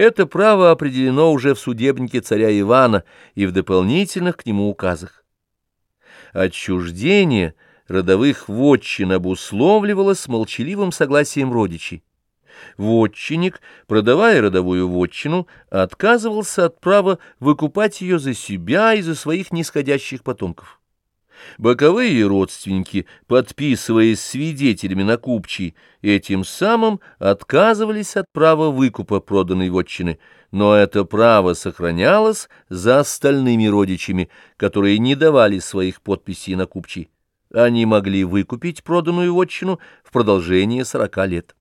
Это право определено уже в судебнике царя Ивана и в дополнительных к нему указах. Отчуждение родовых вотчин обусловливалось молчаливым согласием родичей. Вотчинник, продавая родовую вотчину, отказывался от права выкупать ее за себя и за своих нисходящих потомков. Боковые родственники, подписываясь свидетелями на купчий, этим самым отказывались от права выкупа проданной вотчины, но это право сохранялось за остальными родичами, которые не давали своих подписей на купчий. Они могли выкупить проданную вотчину в продолжение сорока лет.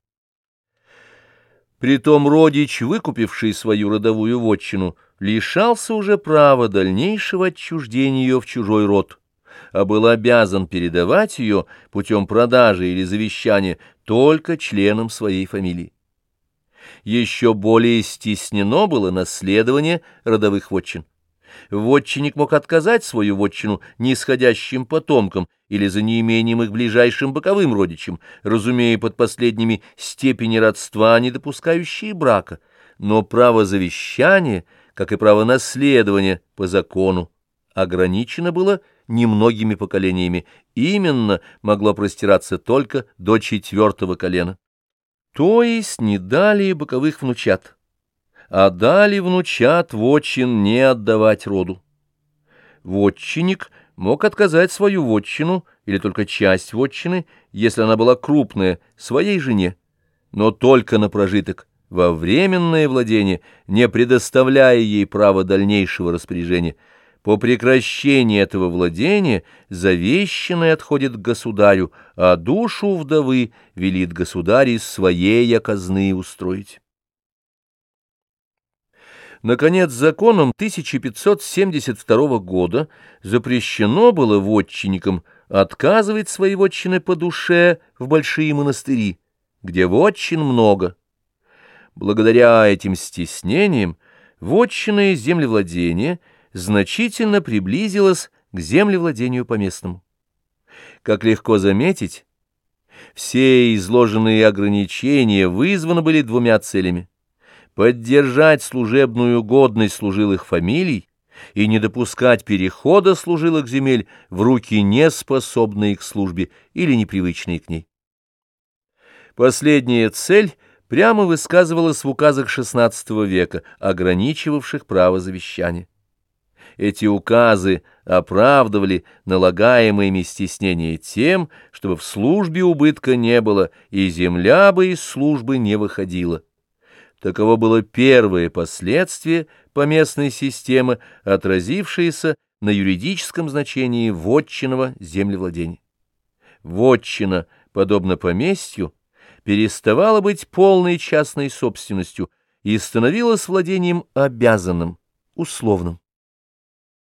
Притом родич, выкупивший свою родовую вотчину, лишался уже права дальнейшего отчуждения ее в чужой род а был обязан передавать ее путем продажи или завещания только членам своей фамилии. Еще более стеснено было наследование родовых вотчин. Вотчинник мог отказать свою вотчину нисходящим потомкам или за неимением их ближайшим боковым родичам, разумея под последними степени родства, не допускающие брака, но право завещания, как и право наследования по закону, ограничено было немногими поколениями, именно могло простираться только до четвертого колена. То есть не далее боковых внучат, а дали внучат вотчин не отдавать роду. Вотчинник мог отказать свою вотчину или только часть вотчины, если она была крупная, своей жене, но только на прожиток, во временное владение, не предоставляя ей права дальнейшего распоряжения – по прекращении этого владения завещанное отходит к государю, а душу вдовы велит государь из своей оказны устроить. Наконец, законом 1572 года запрещено было вотчинникам отказывать свои вотчины по душе в большие монастыри, где вотчин много. Благодаря этим стеснениям вотчины землевладения – значительно приблизилась к землевладению поместному. Как легко заметить, все изложенные ограничения вызваны были двумя целями — поддержать служебную годность служилых фамилий и не допускать перехода служилых земель в руки неспособные к службе или непривычные к ней. Последняя цель прямо высказывалась в указах XVI века, ограничивавших право завещания. Эти указы оправдывали налагаемые стеснения тем, чтобы в службе убытка не было, и земля бы из службы не выходила. Таково было первое последствие поместной системы, отразившееся на юридическом значении вотчинного землевладения. Вотчина, подобно поместью, переставала быть полной частной собственностью и становилась владением обязанным, условным.